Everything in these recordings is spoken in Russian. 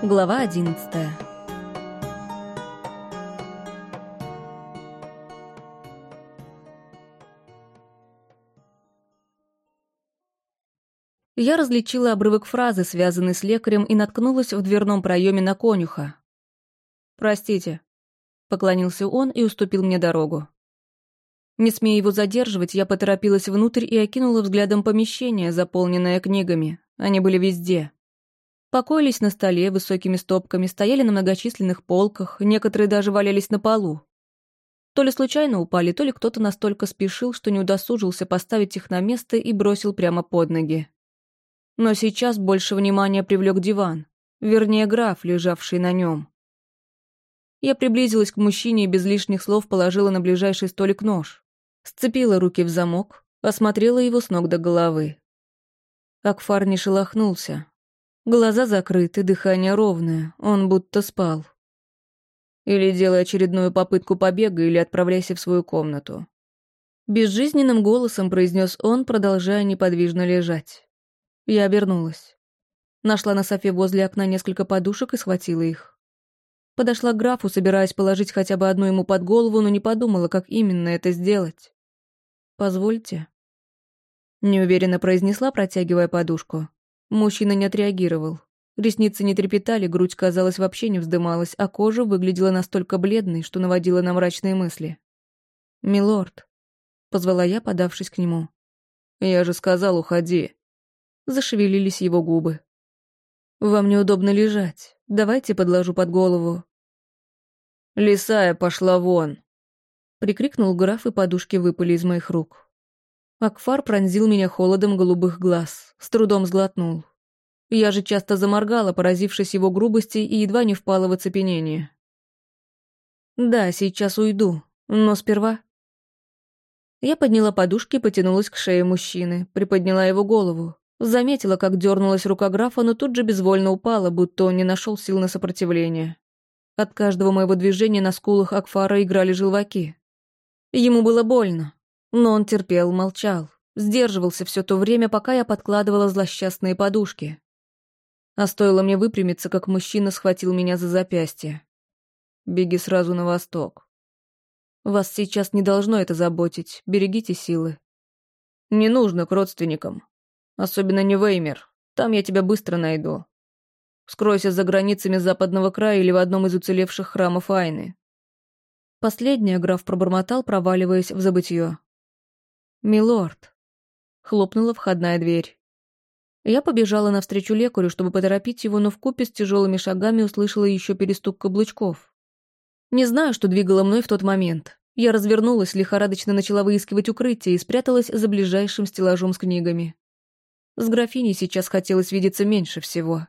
Глава одиннадцатая. Я различила обрывок фразы, связанной с лекарем, и наткнулась в дверном проеме на конюха. «Простите», — поклонился он и уступил мне дорогу. Не смея его задерживать, я поторопилась внутрь и окинула взглядом помещение, заполненное книгами. Они были везде. Покоились на столе высокими стопками, стояли на многочисленных полках, некоторые даже валялись на полу. То ли случайно упали, то ли кто-то настолько спешил, что не удосужился поставить их на место и бросил прямо под ноги. Но сейчас больше внимания привлек диван, вернее, граф, лежавший на нем. Я приблизилась к мужчине и без лишних слов положила на ближайший столик нож. Сцепила руки в замок, осмотрела его с ног до головы. Акфар не шелохнулся. Глаза закрыты, дыхание ровное, он будто спал. Или делай очередную попытку побега, или отправляйся в свою комнату. Безжизненным голосом произнес он, продолжая неподвижно лежать. Я обернулась. Нашла на софе возле окна несколько подушек и схватила их. Подошла к графу, собираясь положить хотя бы одну ему под голову, но не подумала, как именно это сделать. «Позвольте». Неуверенно произнесла, протягивая подушку. Мужчина не отреагировал. Ресницы не трепетали, грудь, казалось, вообще не вздымалась, а кожа выглядела настолько бледной, что наводила на мрачные мысли. «Милорд», — позвала я, подавшись к нему. «Я же сказал, уходи». Зашевелились его губы. «Вам неудобно лежать. Давайте подложу под голову. «Лисая пошла вон!» Прикрикнул граф, и подушки выпали из моих рук. Акфар пронзил меня холодом голубых глаз, с трудом сглотнул. Я же часто заморгала, поразившись его грубости, и едва не впала в оцепенение. «Да, сейчас уйду, но сперва...» Я подняла подушки и потянулась к шее мужчины, приподняла его голову. Заметила, как дернулась рука графа, но тут же безвольно упала, будто он не нашел сил на сопротивление. От каждого моего движения на скулах Акфара играли желваки. Ему было больно, но он терпел, молчал, сдерживался все то время, пока я подкладывала злосчастные подушки. А стоило мне выпрямиться, как мужчина схватил меня за запястье. «Беги сразу на восток. Вас сейчас не должно это заботить, берегите силы. Не нужно к родственникам. Особенно не Веймер, там я тебя быстро найду. Скройся за границами западного края или в одном из уцелевших храмов Айны. Последнее граф пробормотал, проваливаясь в забытье. «Милорд», — хлопнула входная дверь. Я побежала навстречу лекарю, чтобы поторопить его, но вкупе с тяжелыми шагами услышала еще перестук каблучков. Не знаю, что двигало мной в тот момент. Я развернулась, лихорадочно начала выискивать укрытие и спряталась за ближайшим стеллажом с книгами. С графиней сейчас хотелось видеться меньше всего.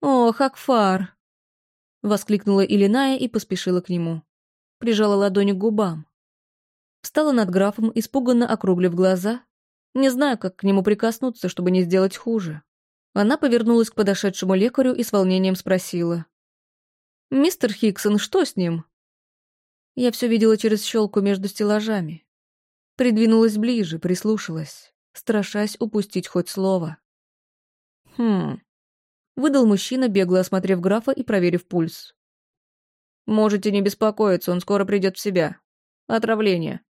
«Ох, Акфар!» — воскликнула Илиная и поспешила к нему. Прижала ладони к губам. Встала над графом, испуганно округлив глаза. Не знаю, как к нему прикоснуться, чтобы не сделать хуже. Она повернулась к подошедшему лекарю и с волнением спросила. «Мистер Хиксон, что с ним?» Я все видела через щелку между стеллажами. Придвинулась ближе, прислушалась, страшась упустить хоть слово. «Хм, Выдал мужчина, бегло осмотрев графа и проверив пульс. «Можете не беспокоиться, он скоро придет в себя. Отравление».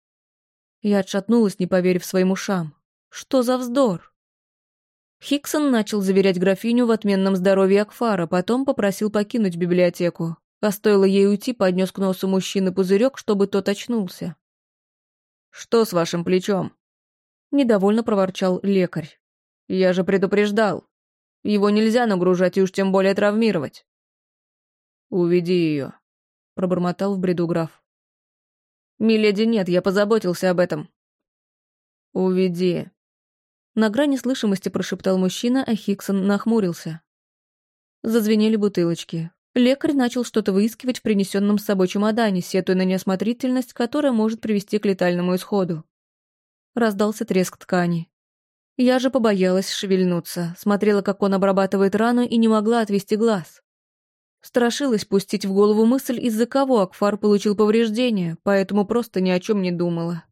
Я отшатнулась, не поверив своим ушам. «Что за вздор?» Хиксон начал заверять графиню в отменном здоровье Акфара, потом попросил покинуть библиотеку. А стоило ей уйти, поднес к носу мужчины пузырек, чтобы тот очнулся. «Что с вашим плечом?» Недовольно проворчал лекарь. «Я же предупреждал». Его нельзя нагружать и уж тем более травмировать. «Уведи ее», — пробормотал в бреду граф. «Миледи нет, я позаботился об этом». «Уведи». На грани слышимости прошептал мужчина, а Хиксон нахмурился. Зазвенели бутылочки. Лекарь начал что-то выискивать в принесенном с собой чемодане, сетуя на неосмотрительность, которая может привести к летальному исходу. Раздался треск ткани. Я же побоялась шевельнуться, смотрела, как он обрабатывает рану, и не могла отвести глаз. Страшилась пустить в голову мысль, из-за кого Акфар получил повреждения, поэтому просто ни о чем не думала.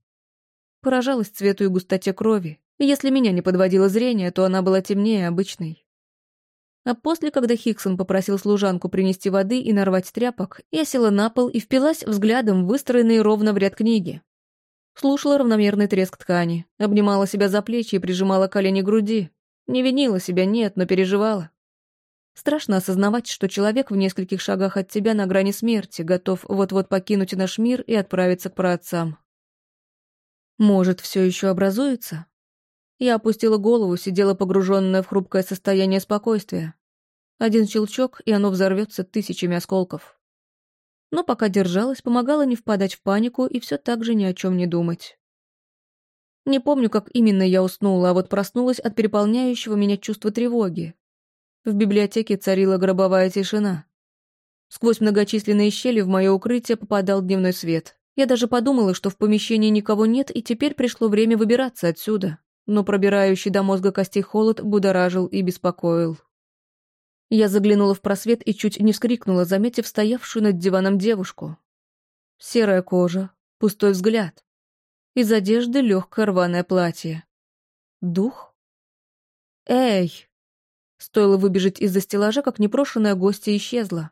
Поражалась цвету и густоте крови. Если меня не подводило зрение, то она была темнее обычной. А после, когда Хиксон попросил служанку принести воды и нарвать тряпок, я села на пол и впилась взглядом выстроенные ровно в ряд книги. Слушала равномерный треск ткани, обнимала себя за плечи и прижимала колени к груди. Не винила себя, нет, но переживала. Страшно осознавать, что человек в нескольких шагах от тебя на грани смерти, готов вот-вот покинуть наш мир и отправиться к праотцам. Может, все еще образуется? Я опустила голову, сидела погруженная в хрупкое состояние спокойствия. Один щелчок, и оно взорвется тысячами осколков. Но пока держалась, помогала не впадать в панику и все так же ни о чем не думать. Не помню, как именно я уснула, а вот проснулась от переполняющего меня чувства тревоги. В библиотеке царила гробовая тишина. Сквозь многочисленные щели в мое укрытие попадал дневной свет. Я даже подумала, что в помещении никого нет, и теперь пришло время выбираться отсюда но пробирающий до мозга костей холод будоражил и беспокоил. Я заглянула в просвет и чуть не вскрикнула, заметив стоявшую над диваном девушку. Серая кожа, пустой взгляд. Из одежды легкое рваное платье. Дух? Эй! Стоило выбежать из-за стеллажа, как непрошенная гостья исчезла.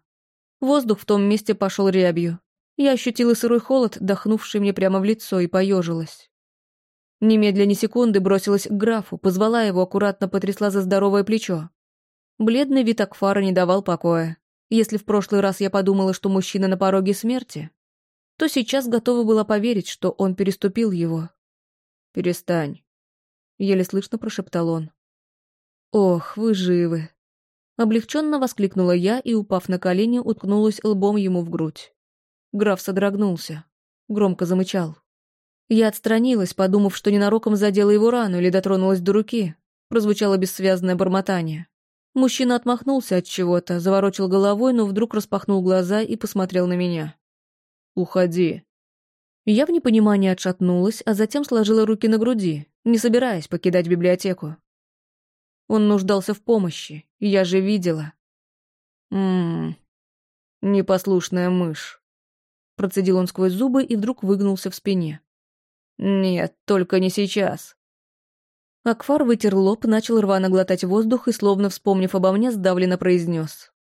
Воздух в том месте пошел рябью. Я ощутила сырой холод, дохнувший мне прямо в лицо, и поежилась. Немедля ни секунды бросилась к графу, позвала его, аккуратно потрясла за здоровое плечо. Бледный вид Акфара не давал покоя. Если в прошлый раз я подумала, что мужчина на пороге смерти, то сейчас готова была поверить, что он переступил его. «Перестань», — еле слышно прошептал он. «Ох, вы живы!» Облегченно воскликнула я и, упав на колени, уткнулась лбом ему в грудь. Граф содрогнулся, громко замычал. Я отстранилась, подумав, что ненароком задела его рану или дотронулась до руки. Прозвучало бессвязное бормотание. Мужчина отмахнулся от чего-то, заворочил головой, но вдруг распахнул глаза и посмотрел на меня. «Уходи». Я в непонимании отшатнулась, а затем сложила руки на груди, не собираясь покидать библиотеку. Он нуждался в помощи, я же видела. «Ммм, непослушная мышь», — процедил он сквозь зубы и вдруг выгнулся в спине. «Нет, только не сейчас». Акфар вытер лоб, начал рвано глотать воздух и, словно вспомнив обо мне, сдавленно произнес.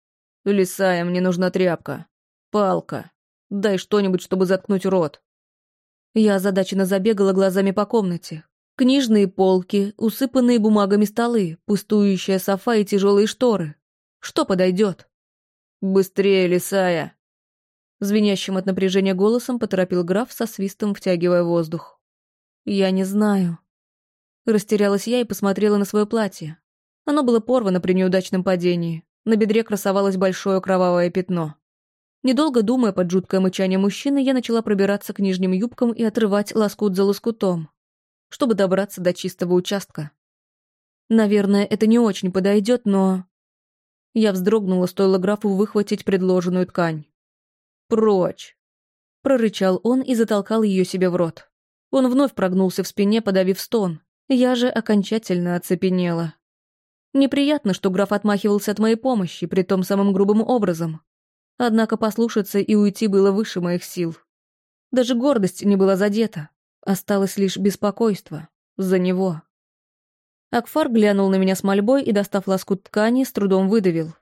«Лисая, мне нужна тряпка. Палка. Дай что-нибудь, чтобы заткнуть рот». Я озадаченно забегала глазами по комнате. Книжные полки, усыпанные бумагами столы, пустующая софа и тяжелые шторы. Что подойдет? «Быстрее, Лисая!» Звенящим от напряжения голосом поторопил граф со свистом, втягивая воздух. «Я не знаю». Растерялась я и посмотрела на свое платье. Оно было порвано при неудачном падении. На бедре красовалось большое кровавое пятно. Недолго думая под жуткое мычание мужчины, я начала пробираться к нижним юбкам и отрывать лоскут за лоскутом, чтобы добраться до чистого участка. Наверное, это не очень подойдет, но... Я вздрогнула, стоило графу выхватить предложенную ткань. «Прочь!» Прорычал он и затолкал ее себе в рот. Он вновь прогнулся в спине, подавив стон. Я же окончательно оцепенела. Неприятно, что граф отмахивался от моей помощи, при том самым грубым образом. Однако послушаться и уйти было выше моих сил. Даже гордость не была задета. Осталось лишь беспокойство. За него. Акфар глянул на меня с мольбой и, достав лоскут ткани, с трудом выдавил.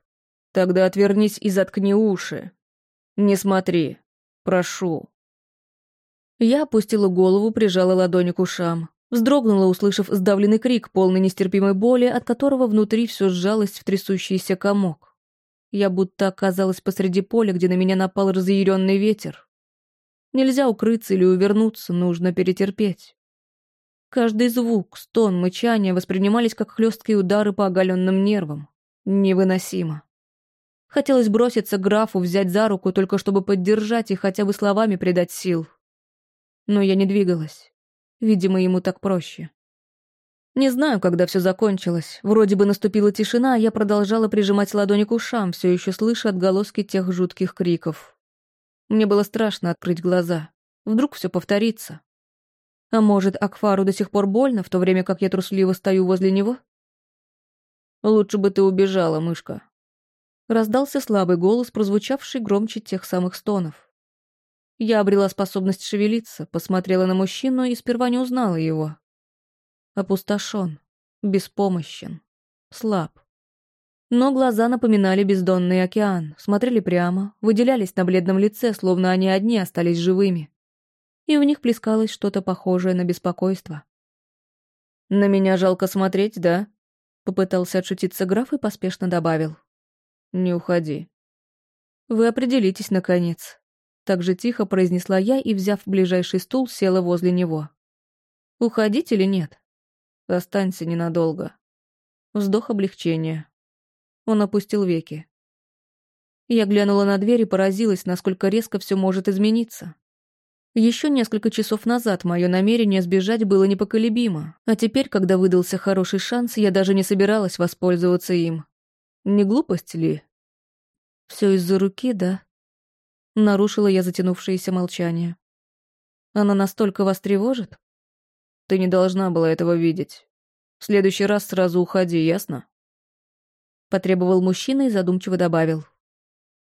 «Тогда отвернись и заткни уши. Не смотри. Прошу». Я опустила голову, прижала ладони к ушам. Вздрогнула, услышав сдавленный крик, полный нестерпимой боли, от которого внутри все сжалось в трясущийся комок. Я будто оказалась посреди поля, где на меня напал разъяренный ветер. Нельзя укрыться или увернуться, нужно перетерпеть. Каждый звук, стон, мычание воспринимались как хлесткие удары по оголенным нервам. Невыносимо. Хотелось броситься графу, взять за руку, только чтобы поддержать и хотя бы словами придать сил но я не двигалась. Видимо, ему так проще. Не знаю, когда все закончилось. Вроде бы наступила тишина, а я продолжала прижимать ладони к ушам, все еще слыша отголоски тех жутких криков. Мне было страшно открыть глаза. Вдруг все повторится. А может, Акфару до сих пор больно, в то время как я трусливо стою возле него? «Лучше бы ты убежала, мышка». Раздался слабый голос, прозвучавший громче тех самых стонов. Я обрела способность шевелиться, посмотрела на мужчину и сперва не узнала его. Опустошен, беспомощен, слаб. Но глаза напоминали бездонный океан, смотрели прямо, выделялись на бледном лице, словно они одни остались живыми. И в них плескалось что-то похожее на беспокойство. «На меня жалко смотреть, да?» Попытался отшутиться граф и поспешно добавил. «Не уходи». «Вы определитесь, наконец». Так же тихо произнесла я и, взяв ближайший стул, села возле него. «Уходить или нет?» «Останься ненадолго». Вздох облегчения. Он опустил веки. Я глянула на дверь и поразилась, насколько резко все может измениться. Еще несколько часов назад мое намерение сбежать было непоколебимо, а теперь, когда выдался хороший шанс, я даже не собиралась воспользоваться им. Не глупость ли? Все из-за руки, да? Нарушила я затянувшееся молчание. Она настолько вас тревожит? Ты не должна была этого видеть. В следующий раз сразу уходи, ясно? Потребовал мужчина и задумчиво добавил.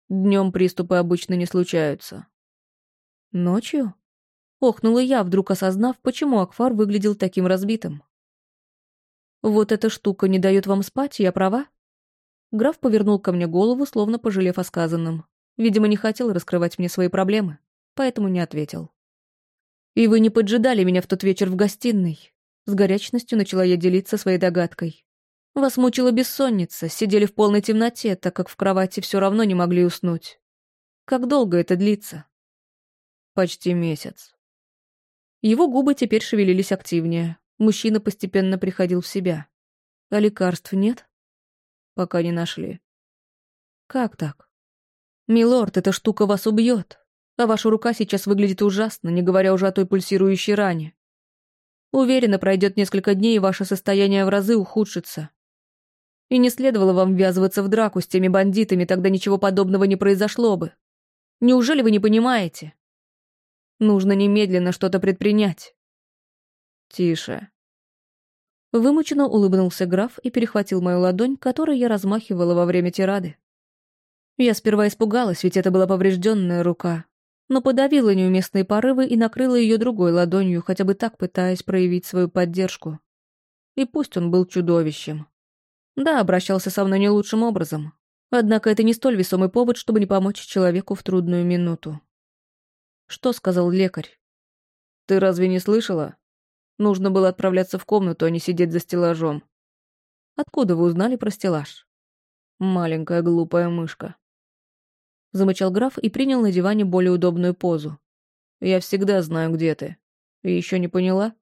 Днем приступы обычно не случаются. Ночью? Охнула я, вдруг осознав, почему Акфар выглядел таким разбитым. Вот эта штука не дает вам спать, я права? Граф повернул ко мне голову, словно пожалев о сказанном. Видимо, не хотел раскрывать мне свои проблемы, поэтому не ответил. «И вы не поджидали меня в тот вечер в гостиной?» С горячностью начала я делиться своей догадкой. Вас мучила бессонница, сидели в полной темноте, так как в кровати все равно не могли уснуть. Как долго это длится? Почти месяц. Его губы теперь шевелились активнее. Мужчина постепенно приходил в себя. А лекарств нет? Пока не нашли. Как так? Милорд, эта штука вас убьет. А ваша рука сейчас выглядит ужасно, не говоря уже о той пульсирующей ране. Уверена, пройдет несколько дней, и ваше состояние в разы ухудшится. И не следовало вам ввязываться в драку с теми бандитами, тогда ничего подобного не произошло бы. Неужели вы не понимаете? Нужно немедленно что-то предпринять. Тише. Вымученно улыбнулся граф и перехватил мою ладонь, которой я размахивала во время тирады. Я сперва испугалась, ведь это была поврежденная рука, но подавила неуместные порывы и накрыла ее другой ладонью, хотя бы так пытаясь проявить свою поддержку. И пусть он был чудовищем. Да, обращался со мной не лучшим образом. Однако это не столь весомый повод, чтобы не помочь человеку в трудную минуту. Что сказал лекарь? Ты разве не слышала? Нужно было отправляться в комнату, а не сидеть за стеллажом. Откуда вы узнали про стеллаж? Маленькая глупая мышка. Замычал граф и принял на диване более удобную позу. Я всегда знаю, где ты. Еще не поняла?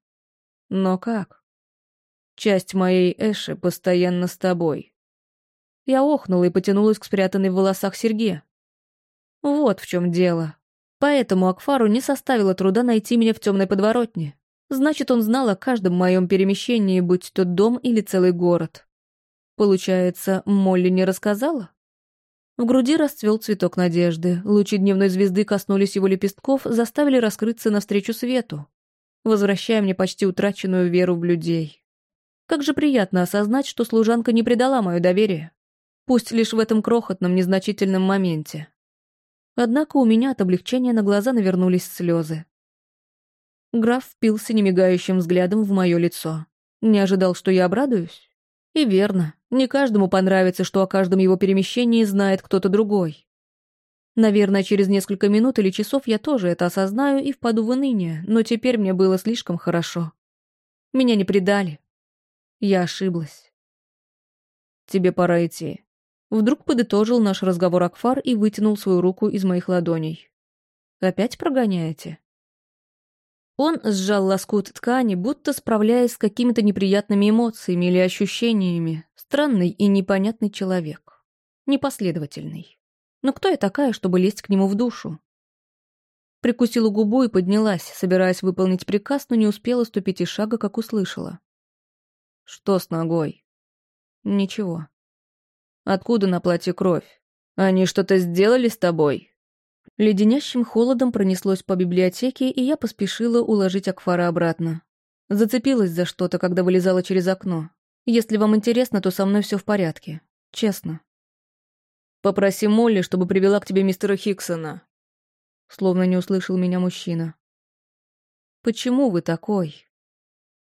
Но как? Часть моей Эши постоянно с тобой. Я охнула и потянулась к спрятанной в волосах Сергея. Вот в чем дело. Поэтому Акфару не составило труда найти меня в темной подворотне. Значит, он знал о каждом моем перемещении, будь то дом или целый город. Получается, Молли не рассказала? В груди расцвел цветок надежды. Лучи дневной звезды коснулись его лепестков, заставили раскрыться навстречу свету, возвращая мне почти утраченную веру в людей. Как же приятно осознать, что служанка не предала мое доверие. Пусть лишь в этом крохотном, незначительном моменте. Однако у меня от облегчения на глаза навернулись слезы. Граф впился немигающим взглядом в мое лицо. Не ожидал, что я обрадуюсь? И верно, не каждому понравится, что о каждом его перемещении знает кто-то другой. Наверное, через несколько минут или часов я тоже это осознаю и впаду в уныние, но теперь мне было слишком хорошо. Меня не предали, я ошиблась. Тебе пора идти. Вдруг подытожил наш разговор Акфар и вытянул свою руку из моих ладоней. Опять прогоняете? Он сжал лоскут ткани, будто справляясь с какими-то неприятными эмоциями или ощущениями. Странный и непонятный человек. Непоследовательный. Но кто я такая, чтобы лезть к нему в душу? Прикусила губу и поднялась, собираясь выполнить приказ, но не успела ступить и шага, как услышала. Что с ногой? Ничего. Откуда на платье кровь? Они что-то сделали с тобой? Леденящим холодом пронеслось по библиотеке, и я поспешила уложить Акфара обратно. Зацепилась за что-то, когда вылезала через окно. Если вам интересно, то со мной все в порядке. Честно. Попроси Молли, чтобы привела к тебе мистера Хиксона. Словно не услышал меня мужчина. «Почему вы такой?»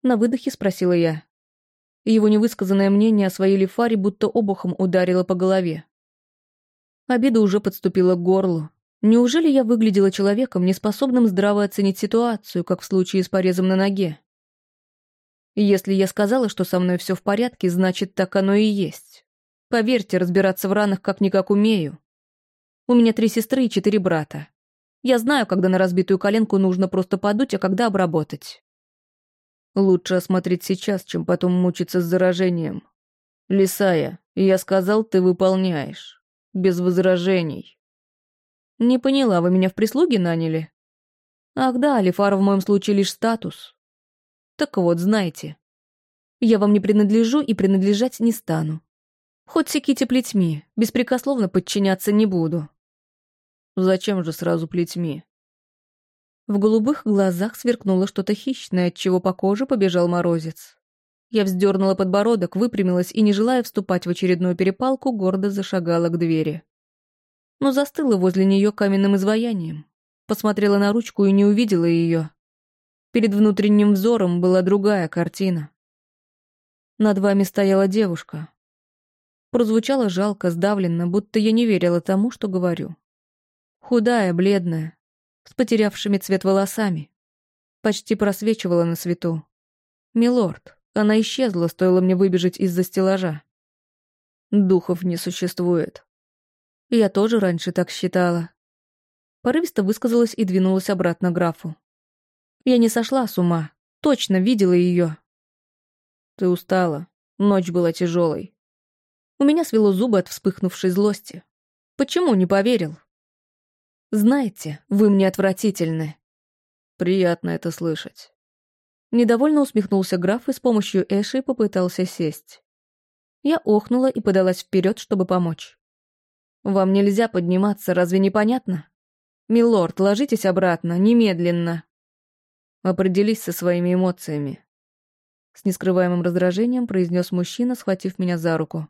На выдохе спросила я. Его невысказанное мнение о своей Лифаре будто обухом ударило по голове. Обида уже подступила к горлу. Неужели я выглядела человеком, неспособным здраво оценить ситуацию, как в случае с порезом на ноге? Если я сказала, что со мной все в порядке, значит, так оно и есть. Поверьте, разбираться в ранах как-никак умею. У меня три сестры и четыре брата. Я знаю, когда на разбитую коленку нужно просто подуть, а когда обработать. Лучше осмотреть сейчас, чем потом мучиться с заражением. Лисая, я сказал, ты выполняешь. Без возражений. Не поняла, вы меня в прислуге наняли? Ах да, Алифара в моем случае лишь статус. Так вот, знайте. Я вам не принадлежу и принадлежать не стану. Хоть секите плетьми, беспрекословно подчиняться не буду. Зачем же сразу плетьми? В голубых глазах сверкнуло что-то хищное, от чего по коже побежал морозец. Я вздернула подбородок, выпрямилась и, не желая вступать в очередную перепалку, гордо зашагала к двери. Но застыла возле нее каменным изваянием. Посмотрела на ручку и не увидела ее. Перед внутренним взором была другая картина. Над вами стояла девушка. Прозвучало жалко, сдавленно, будто я не верила тому, что говорю. Худая, бледная, с потерявшими цвет волосами. Почти просвечивала на свету. «Милорд, она исчезла, стоило мне выбежать из-за стеллажа. Духов не существует. Я тоже раньше так считала. Порывисто высказалась и двинулась обратно к графу. Я не сошла с ума, точно видела ее. Ты устала, ночь была тяжелой. У меня свело зубы от вспыхнувшей злости. Почему не поверил? Знаете, вы мне отвратительны. Приятно это слышать. Недовольно усмехнулся граф и с помощью Эши попытался сесть. Я охнула и подалась вперед, чтобы помочь. «Вам нельзя подниматься, разве не понятно? Милорд, ложитесь обратно, немедленно!» Определись со своими эмоциями. С нескрываемым раздражением произнес мужчина, схватив меня за руку.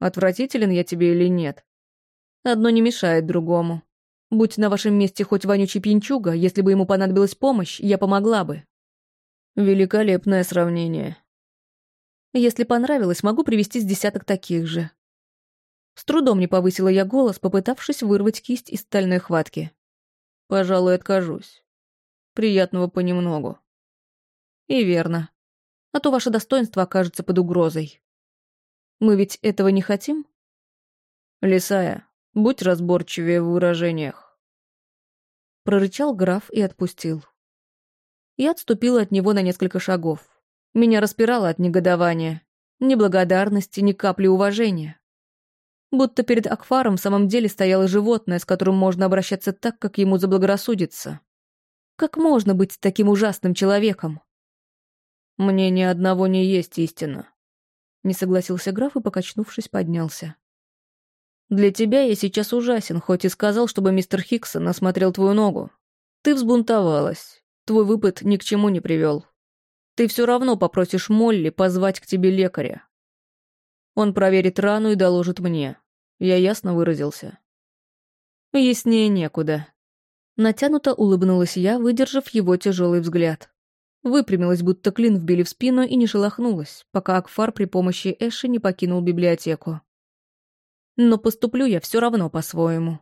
«Отвратителен я тебе или нет? Одно не мешает другому. Будь на вашем месте хоть вонючий пьянчуга, если бы ему понадобилась помощь, я помогла бы. Великолепное сравнение. Если понравилось, могу привести с десяток таких же. С трудом не повысила я голос, попытавшись вырвать кисть из стальной хватки. Пожалуй, откажусь. Приятного понемногу. И верно. А то ваше достоинство окажется под угрозой. Мы ведь этого не хотим? Лисая, будь разборчивее в выражениях. Прорычал граф и отпустил. Я отступила от него на несколько шагов. Меня распирало от негодования. Ни благодарности, ни капли уважения. Будто перед Акфаром в самом деле стояло животное, с которым можно обращаться так, как ему заблагорассудится. Как можно быть таким ужасным человеком? Мне ни одного не есть истина. Не согласился граф и, покачнувшись, поднялся. Для тебя я сейчас ужасен, хоть и сказал, чтобы мистер Хиксон осмотрел твою ногу. Ты взбунтовалась. Твой выпад ни к чему не привел. Ты все равно попросишь Молли позвать к тебе лекаря. Он проверит рану и доложит мне. Я ясно выразился. Яснее некуда. Натянуто улыбнулась я, выдержав его тяжелый взгляд. Выпрямилась, будто клин вбили в спину и не шелохнулась, пока Акфар при помощи Эши не покинул библиотеку. Но поступлю я все равно по-своему.